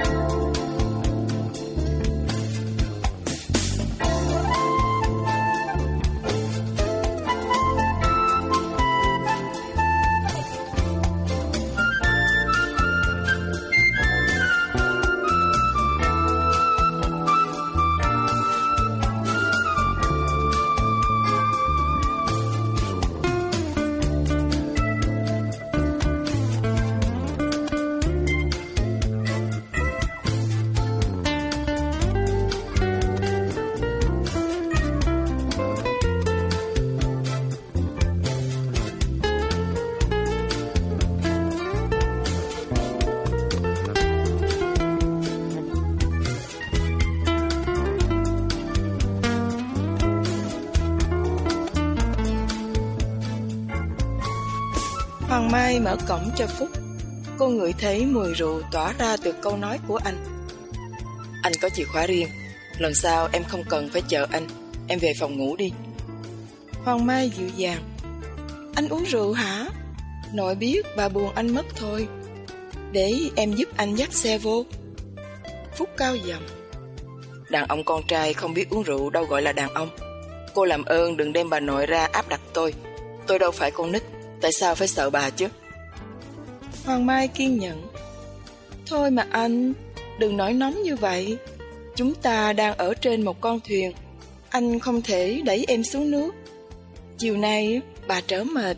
Hoàng Mai mở cổng cho Phúc. Cô ngửi thấy mùi rượu tỏa ra từ câu nói của anh. Anh có chìa khóa riêng, lần sau em không cần phải chờ anh, em về phòng ngủ đi. Hoàng Mai dịu dàng. Anh uống rượu hả? Nội biết bà buồn anh mất thôi. Để em giúp anh dắt xe vô. Phúc cao giọng. Đàn ông con trai không biết uống rượu đâu gọi là đàn ông. Cô làm ơn đừng đem bà nội ra áp đặt tôi. Tôi đâu phải con nít. Tại sao phải sợ bà chứ? Hoàng Mai kiên nhẫn. Thôi mà anh, đừng nói nóng như vậy. Chúng ta đang ở trên một con thuyền. Anh không thể đẩy em xuống nước. Chiều nay bà trở mệt.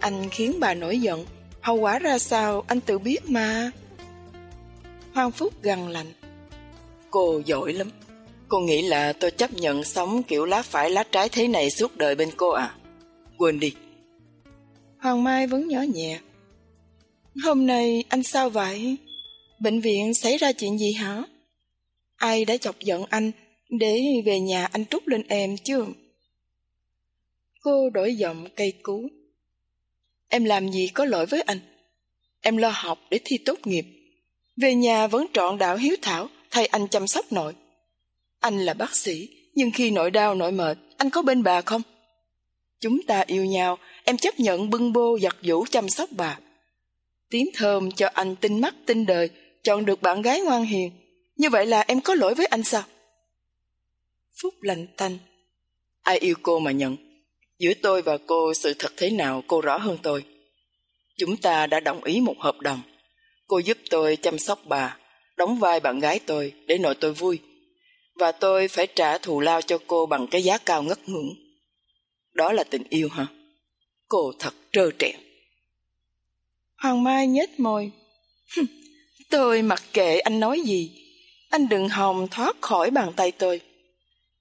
Anh khiến bà nổi giận. Hậu quả ra sao anh tự biết mà. Hoàng Phúc gằn lạnh. Cô giỏi lắm. Cô nghĩ là tôi chấp nhận sống kiểu lá phải lá trái thế này suốt đời bên cô à? Quên đi, Hoàng Mai vẫn nhỏ nhẹ. Hôm nay anh sao vậy? Bệnh viện xảy ra chuyện gì hả? Ai đã chọc giận anh để về nhà anh trút lên em chứ? Cô đổi giọng cây cú. Em làm gì có lỗi với anh? Em lo học để thi tốt nghiệp. Về nhà vẫn trọn đạo hiếu thảo thay anh chăm sóc nội. Anh là bác sĩ, nhưng khi nội đau nội mệt, anh có bên bà không? Chúng ta yêu nhau em chấp nhận bưng bô giặt vũ chăm sóc bà. Tiếng thơm cho anh tinh mắt tinh đời, chọn được bạn gái ngoan hiền. Như vậy là em có lỗi với anh sao? Phúc lạnh tanh. Ai yêu cô mà nhận. Giữa tôi và cô sự thật thế nào cô rõ hơn tôi. Chúng ta đã đồng ý một hợp đồng. Cô giúp tôi chăm sóc bà, đóng vai bạn gái tôi để nội tôi vui. Và tôi phải trả thù lao cho cô bằng cái giá cao ngất ngưỡng. Đó là tình yêu hả? Cô thật trơ trẽn. Hoàng Mai nhếch môi. tôi mặc kệ anh nói gì. Anh đừng hòng thoát khỏi bàn tay tôi.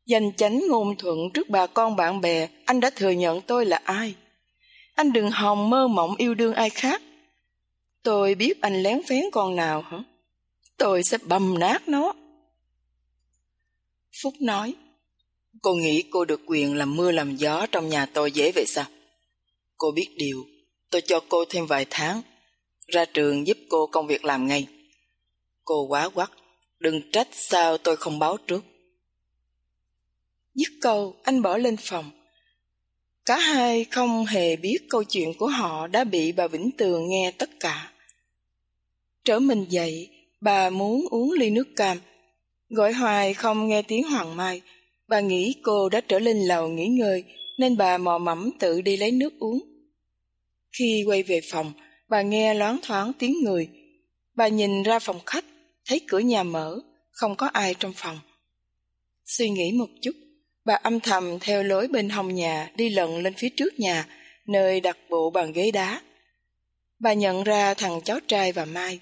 Danh chánh ngôn thuận trước bà con bạn bè, anh đã thừa nhận tôi là ai. Anh đừng hòng mơ mộng yêu đương ai khác. Tôi biết anh lén phén con nào hả? Tôi sẽ bầm nát nó. Phúc nói, cô nghĩ cô được quyền làm mưa làm gió trong nhà tôi dễ vậy sao? Cô biết điều, tôi cho cô thêm vài tháng, ra trường giúp cô công việc làm ngay. Cô quá quắc, đừng trách sao tôi không báo trước. Dứt câu, anh bỏ lên phòng. Cả hai không hề biết câu chuyện của họ đã bị bà Vĩnh Tường nghe tất cả. Trở mình dậy, bà muốn uống ly nước cam. Gọi hoài không nghe tiếng Hoàng Mai, bà nghĩ cô đã trở lên lầu nghỉ ngơi nên bà mò mẫm tự đi lấy nước uống. Khi quay về phòng, bà nghe loáng thoáng tiếng người. Bà nhìn ra phòng khách, thấy cửa nhà mở, không có ai trong phòng. Suy nghĩ một chút, bà âm thầm theo lối bên hông nhà đi lần lên phía trước nhà, nơi đặt bộ bàn ghế đá. Bà nhận ra thằng cháu trai và Mai.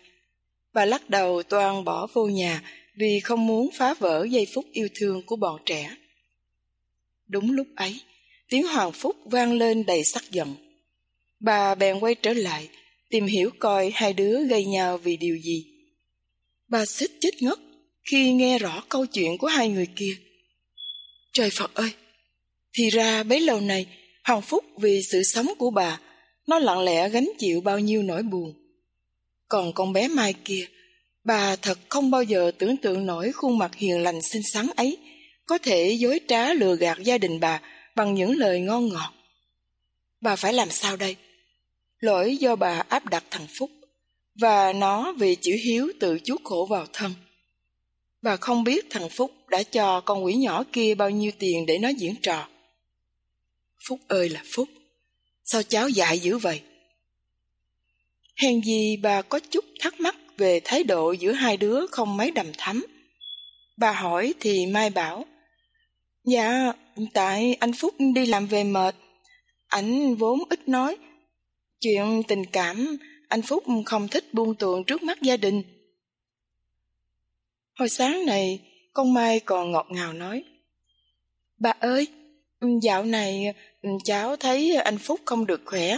Bà lắc đầu toan bỏ vô nhà vì không muốn phá vỡ giây phút yêu thương của bọn trẻ. Đúng lúc ấy, tiếng Hoàng Phúc vang lên đầy sắc giận. Bà bèn quay trở lại, tìm hiểu coi hai đứa gây nhau vì điều gì. Bà xích chết ngất khi nghe rõ câu chuyện của hai người kia. Trời Phật ơi! Thì ra bấy lâu này, Hoàng Phúc vì sự sống của bà, nó lặng lẽ gánh chịu bao nhiêu nỗi buồn. Còn con bé Mai kia, bà thật không bao giờ tưởng tượng nổi khuôn mặt hiền lành xinh xắn ấy có thể dối trá lừa gạt gia đình bà bằng những lời ngon ngọt. Bà phải làm sao đây? Lỗi do bà áp đặt thằng Phúc. và nó vì chữ hiếu tự chuốc khổ vào thân. Bà không biết thằng Phúc đã cho con quỷ nhỏ kia bao nhiêu tiền để nó diễn trò. Phúc ơi là Phúc, sao cháu dại dữ vậy? Hèn gì bà có chút thắc mắc về thái độ giữa hai đứa không mấy đầm thắm. Bà hỏi thì Mai bảo, Dạ, tại anh Phúc đi làm về mệt, ảnh vốn ít nói. Chuyện tình cảm, anh Phúc không thích buông tuồng trước mắt gia đình. Hồi sáng này, con Mai còn ngọt ngào nói, Bà ơi, dạo này cháu thấy anh Phúc không được khỏe,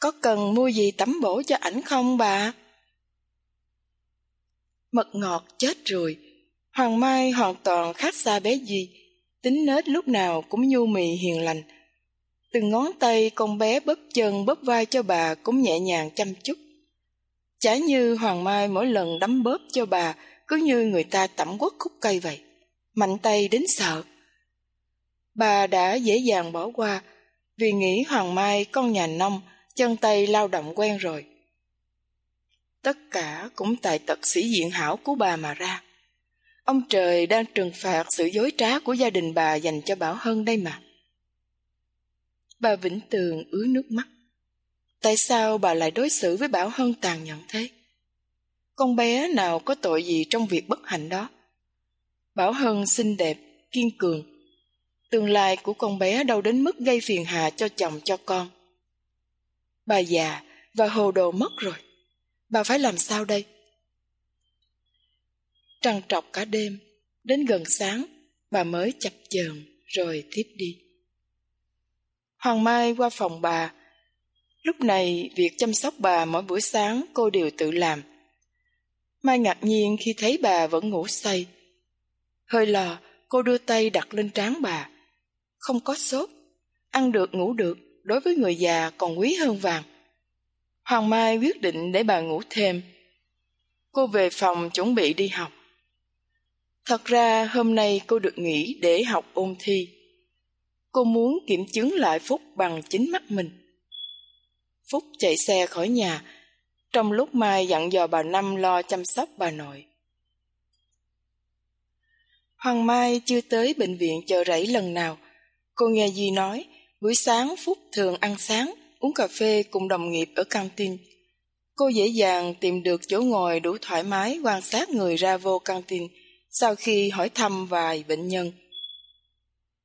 có cần mua gì tắm bổ cho ảnh không bà? Mật ngọt chết rồi, Hoàng Mai hoàn toàn khác xa bé gì, tính nết lúc nào cũng nhu mì hiền lành. Từng ngón tay con bé bóp chân bóp vai cho bà cũng nhẹ nhàng chăm chút. Chả như Hoàng Mai mỗi lần đấm bóp cho bà cứ như người ta tẩm quất khúc cây vậy, mạnh tay đến sợ. Bà đã dễ dàng bỏ qua vì nghĩ Hoàng Mai con nhà nông, chân tay lao động quen rồi. Tất cả cũng tại tật sĩ diện hảo của bà mà ra. Ông trời đang trừng phạt sự dối trá của gia đình bà dành cho Bảo Hân đây mà. Bà Vĩnh Tường ứa nước mắt. Tại sao bà lại đối xử với Bảo Hân tàn nhẫn thế? Con bé nào có tội gì trong việc bất hạnh đó? Bảo Hân xinh đẹp, kiên cường. Tương lai của con bé đâu đến mức gây phiền hà cho chồng cho con. Bà già và hồ đồ mất rồi. Bà phải làm sao đây? Trằn trọc cả đêm, đến gần sáng, bà mới chập chờn rồi tiếp đi. Hoàng Mai qua phòng bà. Lúc này, việc chăm sóc bà mỗi buổi sáng cô đều tự làm. Mai ngạc nhiên khi thấy bà vẫn ngủ say. Hơi lò, cô đưa tay đặt lên trán bà. Không có sốt, ăn được ngủ được, đối với người già còn quý hơn vàng. Hoàng Mai quyết định để bà ngủ thêm. Cô về phòng chuẩn bị đi học. Thật ra hôm nay cô được nghỉ để học ôn thi. Cô muốn kiểm chứng lại Phúc bằng chính mắt mình. Phúc chạy xe khỏi nhà, trong lúc Mai dặn dò bà Năm lo chăm sóc bà nội. Hoàng Mai chưa tới bệnh viện chờ rẫy lần nào. Cô nghe Duy nói, buổi sáng Phúc thường ăn sáng, uống cà phê cùng đồng nghiệp ở căng tin. Cô dễ dàng tìm được chỗ ngồi đủ thoải mái quan sát người ra vô căng tin sau khi hỏi thăm vài bệnh nhân.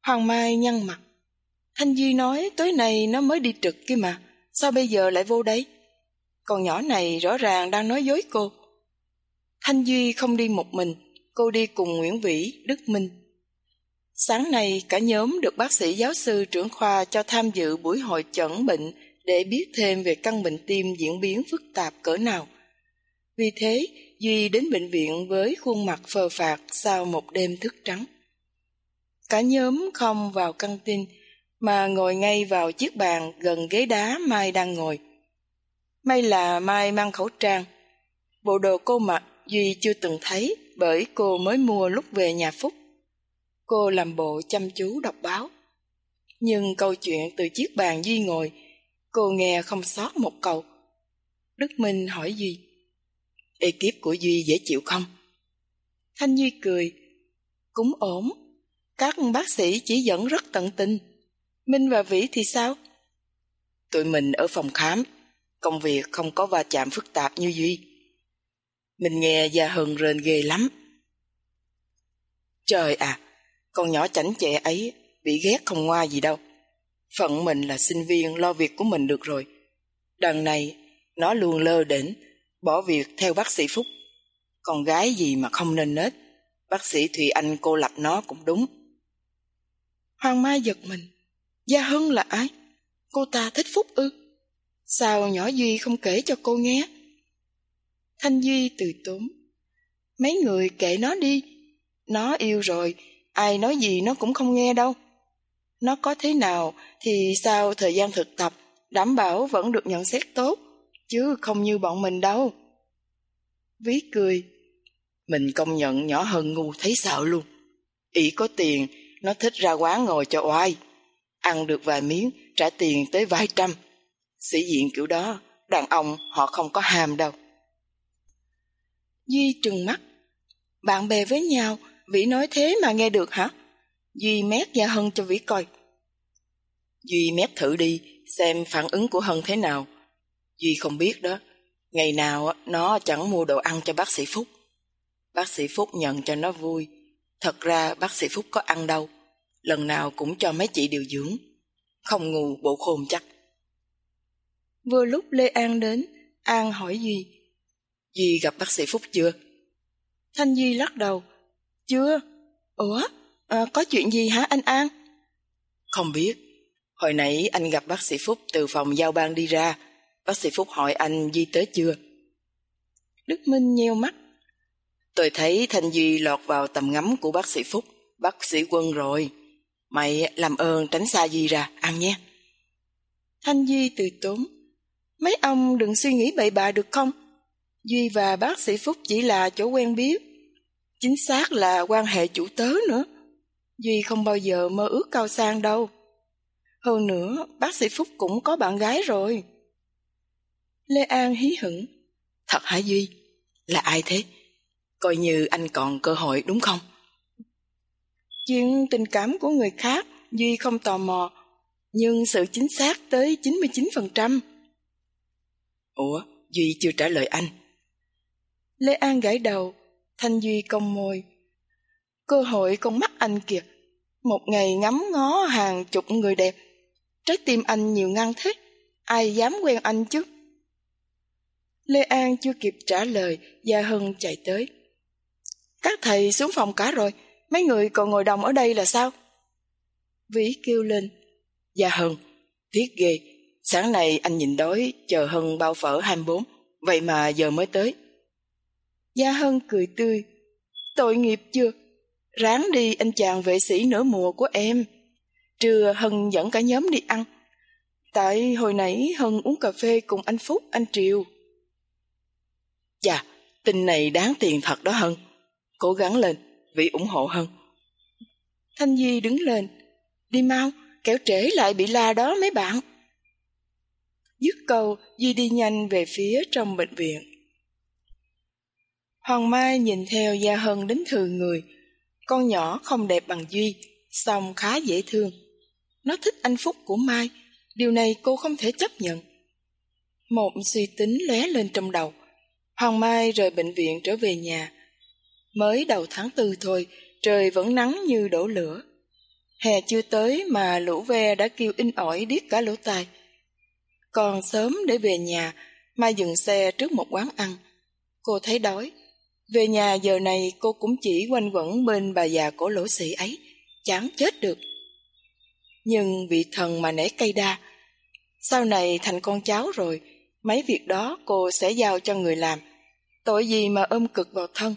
Hoàng Mai nhăn mặt. Thanh Duy nói tối nay nó mới đi trực kia mà, sao bây giờ lại vô đây? Con nhỏ này rõ ràng đang nói dối cô. Thanh Duy không đi một mình, cô đi cùng Nguyễn Vĩ, Đức Minh. Sáng nay cả nhóm được bác sĩ giáo sư trưởng khoa cho tham dự buổi hội chẩn bệnh để biết thêm về căn bệnh tim diễn biến phức tạp cỡ nào. Vì thế, Duy đến bệnh viện với khuôn mặt phờ phạc sau một đêm thức trắng. Cả nhóm không vào căng tin, mà ngồi ngay vào chiếc bàn gần ghế đá Mai đang ngồi. May là Mai mang khẩu trang. Bộ đồ cô mặc Duy chưa từng thấy bởi cô mới mua lúc về nhà Phúc. Cô làm bộ chăm chú đọc báo. Nhưng câu chuyện từ chiếc bàn Duy ngồi, cô nghe không sót một câu. Đức Minh hỏi Duy. Ekip của Duy dễ chịu không? Thanh Duy cười. Cũng ổn. Các bác sĩ chỉ dẫn rất tận tình. Minh và Vĩ thì sao? Tụi mình ở phòng khám. Công việc không có va chạm phức tạp như Duy. Mình nghe Gia Hân rên ghê lắm. Trời à, con nhỏ chảnh chẹ ấy bị ghét không ngoa gì đâu. Phận mình là sinh viên lo việc của mình được rồi. Đằng này, nó luôn lơ đễnh bỏ việc theo bác sĩ Phúc. Con gái gì mà không nên nết, bác sĩ Thùy Anh cô lập nó cũng đúng. Hoàng Mai giật mình, Gia Hân là ai? Cô ta thích Phúc ư? Sao nhỏ Duy không kể cho cô nghe? Thanh Duy từ tốn. Mấy người kệ nó đi, nó yêu rồi, ai nói gì nó cũng không nghe đâu. Nó có thế nào thì sao thời gian thực tập đảm bảo vẫn được nhận xét tốt chứ không như bọn mình đâu. Ví cười, mình công nhận nhỏ hơn ngu thấy sợ luôn. Ý có tiền, nó thích ra quán ngồi cho oai. Ăn được vài miếng, trả tiền tới vài trăm. Sĩ diện kiểu đó, đàn ông họ không có hàm đâu. Duy trừng mắt. Bạn bè với nhau, Vĩ nói thế mà nghe được hả? Duy mét ra Hân cho Vĩ coi. Duy mét thử đi, xem phản ứng của Hân thế nào. Duy không biết đó. Ngày nào nó chẳng mua đồ ăn cho bác sĩ Phúc. Bác sĩ Phúc nhận cho nó vui. Thật ra bác sĩ Phúc có ăn đâu. Lần nào cũng cho mấy chị điều dưỡng. Không ngu bộ khôn chắc. Vừa lúc Lê An đến, An hỏi Duy. Duy gặp bác sĩ Phúc chưa? Thanh Duy lắc đầu. Chưa. Ủa, à, có chuyện gì hả anh An? Không biết. Hồi nãy anh gặp bác sĩ Phúc từ phòng giao ban đi ra. Bác sĩ Phúc hỏi anh Duy tới chưa? Đức Minh nheo mắt. Tôi thấy Thanh Duy lọt vào tầm ngắm của bác sĩ Phúc, bác sĩ quân rồi. Mày làm ơn tránh xa Duy ra, ăn nhé. Thanh Duy từ tốn. Mấy ông đừng suy nghĩ bậy bạ được không? Duy và bác sĩ Phúc chỉ là chỗ quen biết. Chính xác là quan hệ chủ tớ nữa. Duy không bao giờ mơ ước cao sang đâu. Hơn nữa, bác sĩ Phúc cũng có bạn gái rồi. Lê An hí hửng. Thật hả Duy? Là ai thế? Coi như anh còn cơ hội đúng không? Chuyện tình cảm của người khác, Duy không tò mò, nhưng sự chính xác tới 99%. Ủa, Duy chưa trả lời anh. Lê An gãi đầu, Thanh Duy cong môi. Cơ hội con mắt anh kìa. Một ngày ngắm ngó hàng chục người đẹp. Trái tim anh nhiều ngăn thế. Ai dám quen anh chứ? Lê An chưa kịp trả lời, Gia Hân chạy tới. Các thầy xuống phòng cả rồi, mấy người còn ngồi đồng ở đây là sao? Vĩ kêu lên. Gia Hân, tiếc ghê, sáng nay anh nhìn đói chờ Hân bao phở 24, vậy mà giờ mới tới. Gia Hân cười tươi. Tội nghiệp chưa? Ráng đi anh chàng vệ sĩ nửa mùa của em. Trưa Hân dẫn cả nhóm đi ăn. Tại hồi nãy Hân uống cà phê cùng anh Phúc, anh Triều. Chà, tin này đáng tiền thật đó Hân. Cố gắng lên, vì ủng hộ Hân. Thanh Di đứng lên. Đi mau, kéo trễ lại bị la đó mấy bạn. Dứt câu, Di đi nhanh về phía trong bệnh viện. Hoàng Mai nhìn theo Gia Hân đến thừa người. Con nhỏ không đẹp bằng Duy, song khá dễ thương. Nó thích anh Phúc của Mai, điều này cô không thể chấp nhận. Một suy tính lóe lên trong đầu. Hoàng Mai rời bệnh viện trở về nhà. Mới đầu tháng tư thôi, trời vẫn nắng như đổ lửa. Hè chưa tới mà lũ ve đã kêu in ỏi điếc cả lỗ tai. Còn sớm để về nhà, Mai dừng xe trước một quán ăn. Cô thấy đói, về nhà giờ này cô cũng chỉ quanh quẩn bên bà già cổ lỗ sĩ ấy, chán chết được. Nhưng vị thần mà nể cây đa, sau này thành con cháu rồi, mấy việc đó cô sẽ giao cho người làm. Tội gì mà ôm cực vào thân.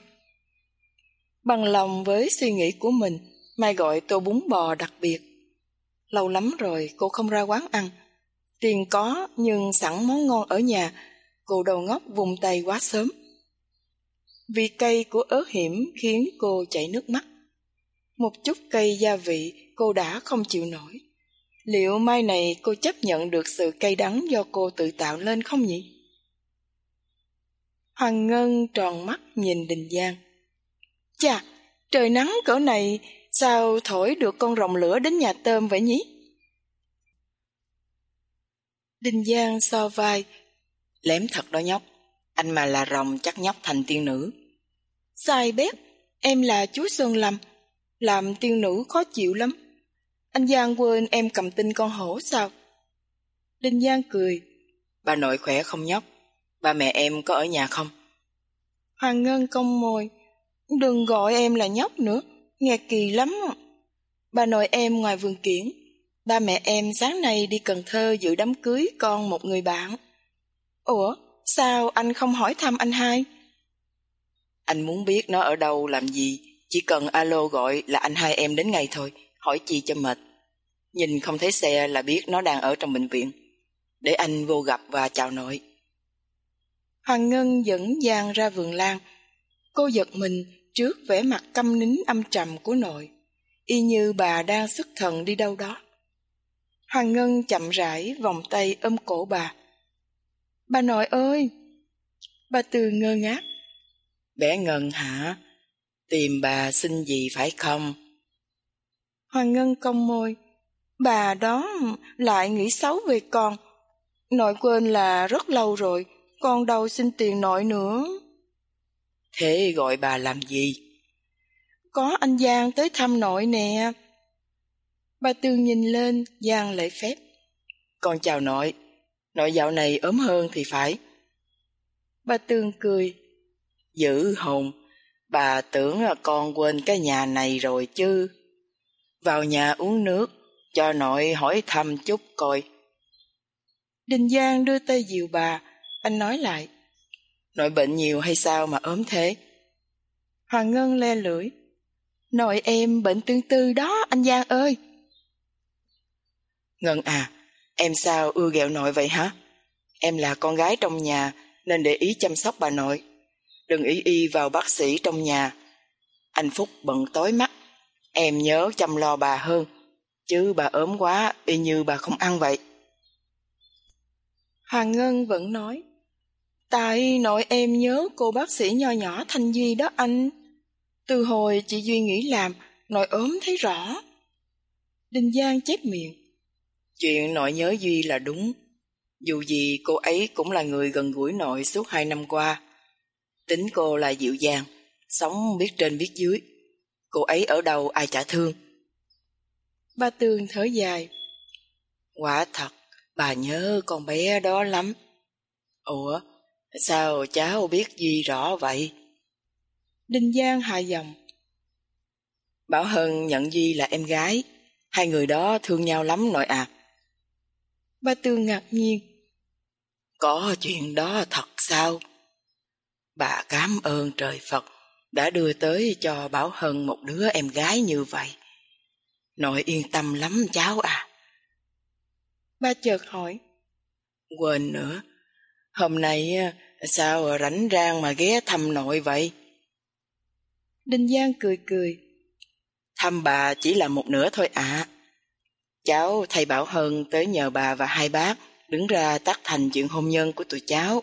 Bằng lòng với suy nghĩ của mình, Mai gọi tô bún bò đặc biệt. Lâu lắm rồi cô không ra quán ăn. Tiền có nhưng sẵn món ngon ở nhà, cô đầu ngốc vùng tay quá sớm. Vì cây của ớt hiểm khiến cô chảy nước mắt. Một chút cây gia vị cô đã không chịu nổi. Liệu mai này cô chấp nhận được sự cay đắng do cô tự tạo lên không nhỉ? Hoàng Ngân tròn mắt nhìn Đình Giang. Chà, trời nắng cỡ này sao thổi được con rồng lửa đến nhà tôm vậy nhỉ? Đình Giang so vai. Lém thật đó nhóc. Anh mà là rồng chắc nhóc thành tiên nữ. Sai bếp, em là chú Xuân Lâm. Làm tiên nữ khó chịu lắm. Anh Giang quên em cầm tinh con hổ sao? Đinh Giang cười. Bà nội khỏe không nhóc? Ba mẹ em có ở nhà không? Hoàng Ngân cong môi. Đừng gọi em là nhóc nữa, nghe kỳ lắm. Bà nội em ngoài vườn kiển. Ba mẹ em sáng nay đi Cần Thơ dự đám cưới con một người bạn. Ủa, Sao anh không hỏi thăm anh hai? Anh muốn biết nó ở đâu làm gì, chỉ cần alo gọi là anh hai em đến ngay thôi, hỏi chi cho mệt. Nhìn không thấy xe là biết nó đang ở trong bệnh viện. Để anh vô gặp và chào nội. Hoàng Ngân dẫn Giang ra vườn lan. Cô giật mình trước vẻ mặt căm nín âm trầm của nội, y như bà đang sức thần đi đâu đó. Hoàng Ngân chậm rãi vòng tay ôm cổ bà. Bà nội ơi! Bà Từ ngơ ngác. Bé Ngân hả? Tìm bà xin gì phải không? Hoàng Ngân cong môi. Bà đó lại nghĩ xấu về con. Nội quên là rất lâu rồi, con đâu xin tiền nội nữa. Thế gọi bà làm gì? Có anh Giang tới thăm nội nè. Bà Tương nhìn lên, Giang lễ phép. Con chào nội, nội dạo này ốm hơn thì phải. Bà Tương cười. Giữ hồn, bà tưởng là con quên cái nhà này rồi chứ. Vào nhà uống nước, cho nội hỏi thăm chút coi. Đình Giang đưa tay dìu bà, anh nói lại. Nội bệnh nhiều hay sao mà ốm thế? Hoàng Ngân le lưỡi. Nội em bệnh tương tư đó, anh Giang ơi. Ngân à, em sao ưa ghẹo nội vậy hả? Em là con gái trong nhà nên để ý chăm sóc bà nội. Đừng ý y vào bác sĩ trong nhà. Anh Phúc bận tối mắt. Em nhớ chăm lo bà hơn. Chứ bà ốm quá y như bà không ăn vậy. Hoàng Ngân vẫn nói. Tại nội em nhớ cô bác sĩ nho nhỏ Thanh Duy đó anh. Từ hồi chị Duy nghỉ làm, nội ốm thấy rõ. Đinh Giang chép miệng. Chuyện nội nhớ Duy là đúng. Dù gì cô ấy cũng là người gần gũi nội suốt hai năm qua. Tính cô là dịu dàng, sống biết trên biết dưới. Cô ấy ở đâu ai chả thương. Ba Tường thở dài. Quả thật, bà nhớ con bé đó lắm. Ủa, sao cháu biết Duy rõ vậy? Đinh Giang hạ giọng. Bảo Hân nhận Duy là em gái. Hai người đó thương nhau lắm nội à. Ba Tường ngạc nhiên. Có chuyện đó thật sao? Bà cảm ơn trời Phật đã đưa tới cho Bảo Hân một đứa em gái như vậy. Nội yên tâm lắm cháu à. Ba chợt hỏi. Quên nữa, hôm nay sao rảnh rang mà ghé thăm nội vậy? Đinh Giang cười cười. Thăm bà chỉ là một nửa thôi ạ. À. Cháu thầy Bảo Hân tới nhờ bà và hai bác đứng ra tác thành chuyện hôn nhân của tụi cháu.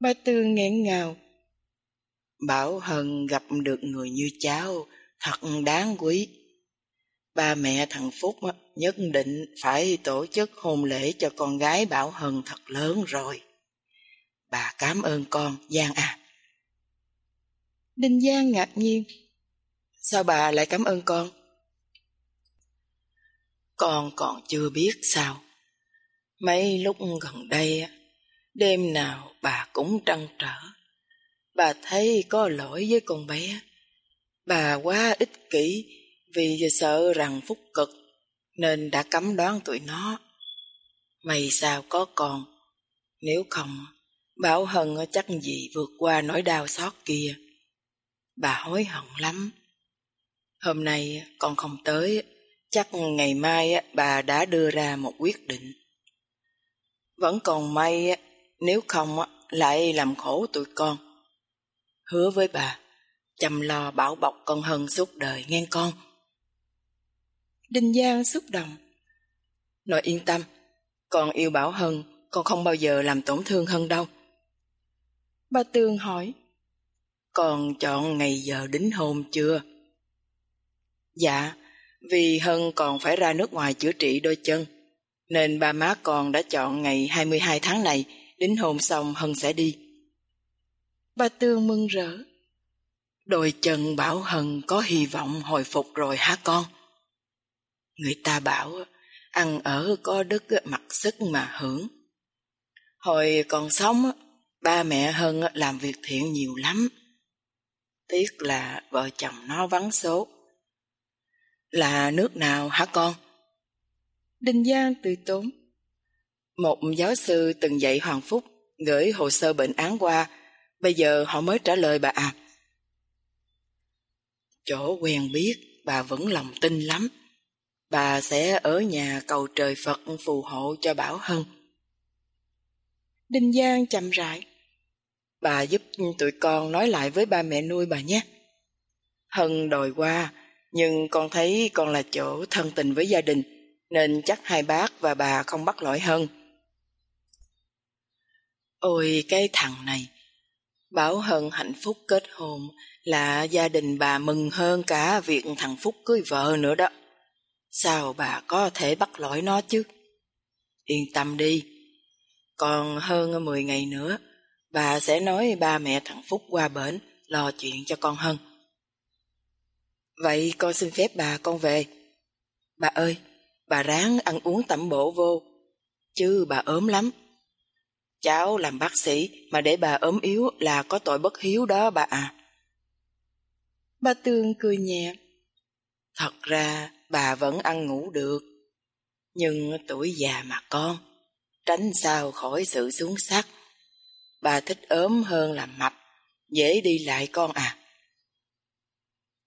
Ba Tư nghẹn ngào. Bảo Hân gặp được người như cháu thật đáng quý. Ba mẹ thằng Phúc nhất định phải tổ chức hôn lễ cho con gái Bảo Hân thật lớn rồi. Bà cảm ơn con, Giang à. Đinh Giang ngạc nhiên. Sao bà lại cảm ơn con? Con còn chưa biết sao. Mấy lúc gần đây, đêm nào bà cũng trăn trở. Bà thấy có lỗi với con bé. Bà quá ích kỷ vì sợ rằng Phúc cực nên đã cấm đoán tụi nó. Mày sao có còn nếu không, Bảo Hân chắc gì vượt qua nỗi đau xót kia. Bà hối hận lắm. Hôm nay con không tới, chắc ngày mai bà đã đưa ra một quyết định. Vẫn còn may nếu không lại làm khổ tụi con. Hứa với bà, chăm lo bảo bọc con Hân suốt đời nghe con. Đinh Giang xúc động. Nội yên tâm, con yêu Bảo Hân, con không bao giờ làm tổn thương Hân đâu. Bà Tường hỏi. Con chọn ngày giờ đính hôn chưa? Dạ, vì Hân còn phải ra nước ngoài chữa trị đôi chân, nên ba má con đã chọn ngày 22 tháng này, đính hôn xong Hân sẽ đi. Bà Tường mừng rỡ. Đôi chân Bảo Hân có hy vọng hồi phục rồi hả con? Người ta bảo ăn ở có đức mặc sức mà hưởng. Hồi còn sống, ba mẹ Hân làm việc thiện nhiều lắm. Tiếc là vợ chồng nó vắng số. Là nước nào hả con? Đinh Giang từ tốn. Một giáo sư từng dạy Hoàng Phúc gửi hồ sơ bệnh án qua, bây giờ họ mới trả lời bà à. Chỗ quen biết, bà vẫn lòng tin lắm. Bà sẽ ở nhà cầu trời Phật phù hộ cho Bảo Hân. Đinh Giang chậm rãi. Bà giúp tụi con nói lại với ba mẹ nuôi bà nhé. Hân đòi qua, nhưng con thấy con là chỗ thân tình với gia đình, nên chắc hai bác và bà không bắt lỗi Hân. Ôi cái thằng này, Bảo Hân hạnh phúc kết hôn là gia đình bà mừng hơn cả việc thằng Phúc cưới vợ nữa đó. Sao bà có thể bắt lỗi nó chứ? Yên tâm đi, còn hơn 10 ngày nữa, bà sẽ nói ba mẹ thằng Phúc qua bển lo chuyện cho con Hân. Vậy con xin phép bà con về. Bà ơi, bà ráng ăn uống tẩm bổ vô, chứ bà ốm lắm. Cháu làm bác sĩ mà để bà ốm yếu là có tội bất hiếu đó bà à. Bà Tường cười nhẹ. Thật ra bà vẫn ăn ngủ được, nhưng tuổi già mà con, tránh sao khỏi sự xuống sắc. Bà thích ốm hơn là mập, dễ đi lại con à.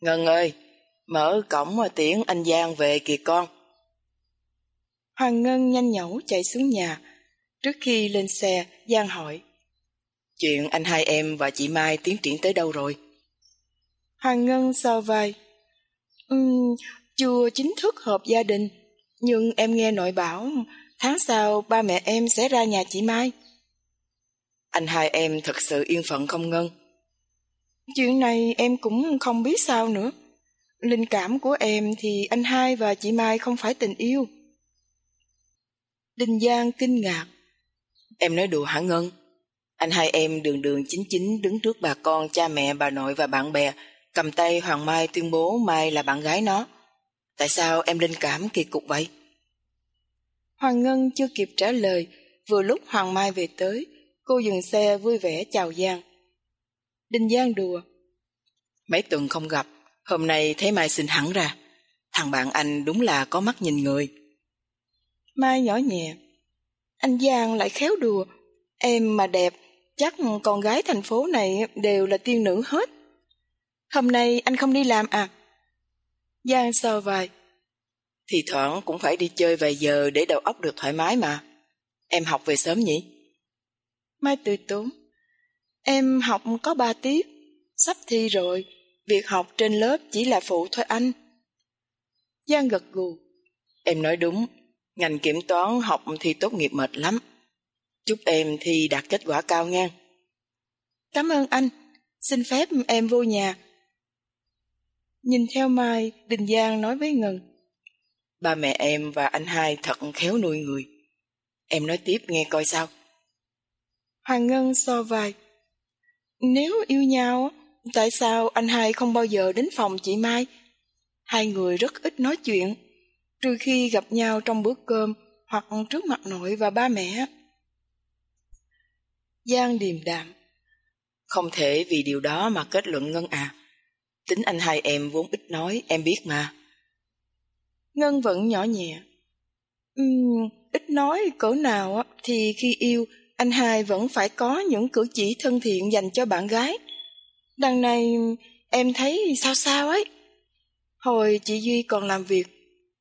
Ngân ơi, mở cổng mà tiễn anh Giang về kìa con. Hoàng Ngân nhanh nhẩu chạy xuống nhà. Trước khi lên xe, Giang hỏi. Chuyện anh hai em và chị Mai tiến triển tới đâu rồi? Hoàng Ngân so vai. Um, chưa chính thức hợp gia đình, nhưng em nghe nội bảo tháng sau ba mẹ em sẽ ra nhà chị Mai. Anh hai em thật sự yên phận không Ngân? Chuyện này em cũng không biết sao nữa. Linh cảm của em thì anh hai và chị Mai không phải tình yêu. Đình Giang kinh ngạc. Em nói đùa hả Ngân? Anh hai em đường đường chính chính đứng trước bà con, cha mẹ, bà nội và bạn bè, cầm tay Hoàng Mai tuyên bố Mai là bạn gái nó. Tại sao em linh cảm kỳ cục vậy? Hoàng Ngân chưa kịp trả lời, vừa lúc Hoàng Mai về tới, cô dừng xe vui vẻ chào Giang. Đinh Giang đùa. Mấy tuần không gặp, hôm nay thấy Mai xinh hẳn ra. Thằng bạn anh đúng là có mắt nhìn người. Mai nhỏ nhẹ. Anh Giang lại khéo đùa. Em mà đẹp, chắc con gái thành phố này đều là tiên nữ hết. Hôm nay anh không đi làm à? Giang sờ vai. Thì thoảng cũng phải đi chơi vài giờ để đầu óc được thoải mái mà. Em học về sớm nhỉ? Mai từ tốn. Em học có ba tiết, sắp thi rồi, việc học trên lớp chỉ là phụ thôi anh. Giang gật gù. Em nói đúng, ngành kiểm toán học thì tốt nghiệp mệt lắm. Chúc em thi đạt kết quả cao ngang. Cảm ơn anh, xin phép em vô nhà. Nhìn theo Mai, Đình Giang nói với Ngân. Ba mẹ em và anh hai thật khéo nuôi người. Em nói tiếp nghe coi sao. Hoàng Ngân so vai. Nếu yêu nhau, tại sao anh hai không bao giờ đến phòng chị Mai? Hai người rất ít nói chuyện, trừ khi gặp nhau trong bữa cơm hoặc trước mặt nội và ba mẹ. Giang điềm đạm. Không thể vì điều đó mà kết luận Ngân à. Tính anh hai em vốn ít nói, em biết mà. Ngân vẫn nhỏ nhẹ. Uhm, ít nói cỡ nào thì khi yêu anh hai vẫn phải có những cử chỉ thân thiện dành cho bạn gái. Đằng này em thấy sao sao ấy. Hồi chị Duy còn làm việc,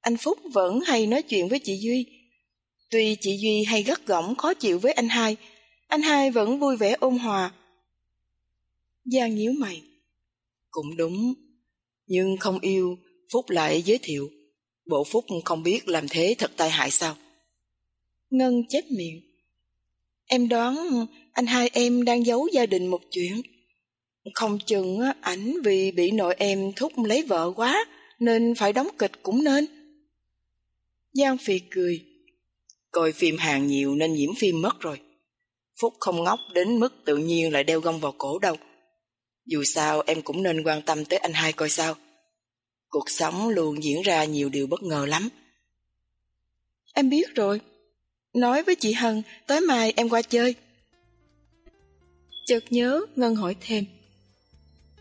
anh Phúc vẫn hay nói chuyện với chị Duy. Tuy chị Duy hay gắt gỏng khó chịu với anh hai, anh hai vẫn vui vẻ ôn hòa. Giang nhíu mày. Cũng đúng, nhưng không yêu, Phúc lại giới thiệu. Bộ Phúc không biết làm thế thật tai hại sao? Ngân chép miệng. Em đoán anh hai em đang giấu gia đình một chuyện. Không chừng ảnh vì bị nội em thúc lấy vợ quá nên phải đóng kịch cũng nên. Giang Phi cười. Coi phim hàng nhiều nên nhiễm phim mất rồi. Phúc không ngốc đến mức tự nhiên lại đeo gông vào cổ đâu. Dù sao em cũng nên quan tâm tới anh hai coi sao. Cuộc sống luôn diễn ra nhiều điều bất ngờ lắm. Em biết rồi. Nói với chị Hân, tối mai em qua chơi. Chợt nhớ, Ngân hỏi thêm.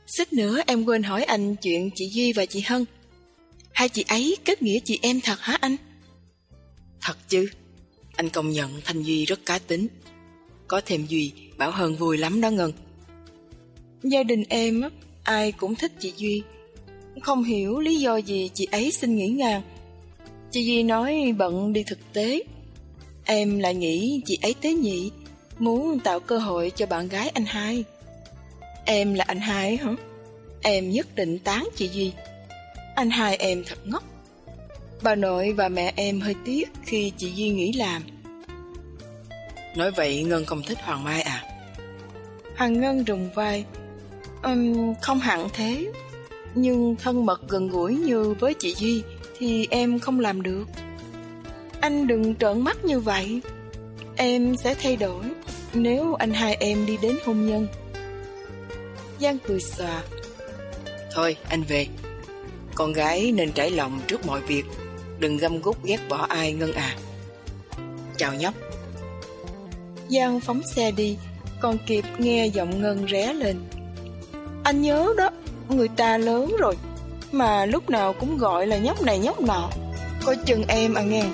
Xích nữa em quên hỏi anh chuyện chị Duy và chị Hân. Hai chị ấy kết nghĩa chị em thật hả anh? Thật chứ. Anh công nhận Thanh Duy rất cá tính. Có thêm Duy, Bảo Hân vui lắm đó Ngân. Gia đình em, ai cũng thích chị Duy. Không hiểu lý do gì chị ấy xin nghỉ ngang. Chị Duy nói bận đi thực tế. Em lại nghĩ chị ấy tế nhị, muốn tạo cơ hội cho bạn gái anh hai. Em là anh hai hả? Em nhất định tán chị Duy. Anh hai em thật ngốc. Bà nội và mẹ em hơi tiếc khi chị Duy nghỉ làm. Nói vậy Ngân không thích Hoàng Mai à? Hoàng Ngân rùng vai. Um, không hẳn thế, nhưng thân mật gần gũi như với chị Duy thì em không làm được. Anh đừng trợn mắt như vậy. Em sẽ thay đổi nếu anh hai em đi đến hôn nhân. Giang cười xòa. Thôi, anh về. Con gái nên trải lòng trước mọi việc, đừng găm gút ghét bỏ ai Ngân à. Chào nhóc. Giang phóng xe đi, còn kịp nghe giọng Ngân ré lên. Anh nhớ đó, người ta lớn rồi, mà lúc nào cũng gọi là nhóc này nhóc nọ. Coi chừng em à nghe.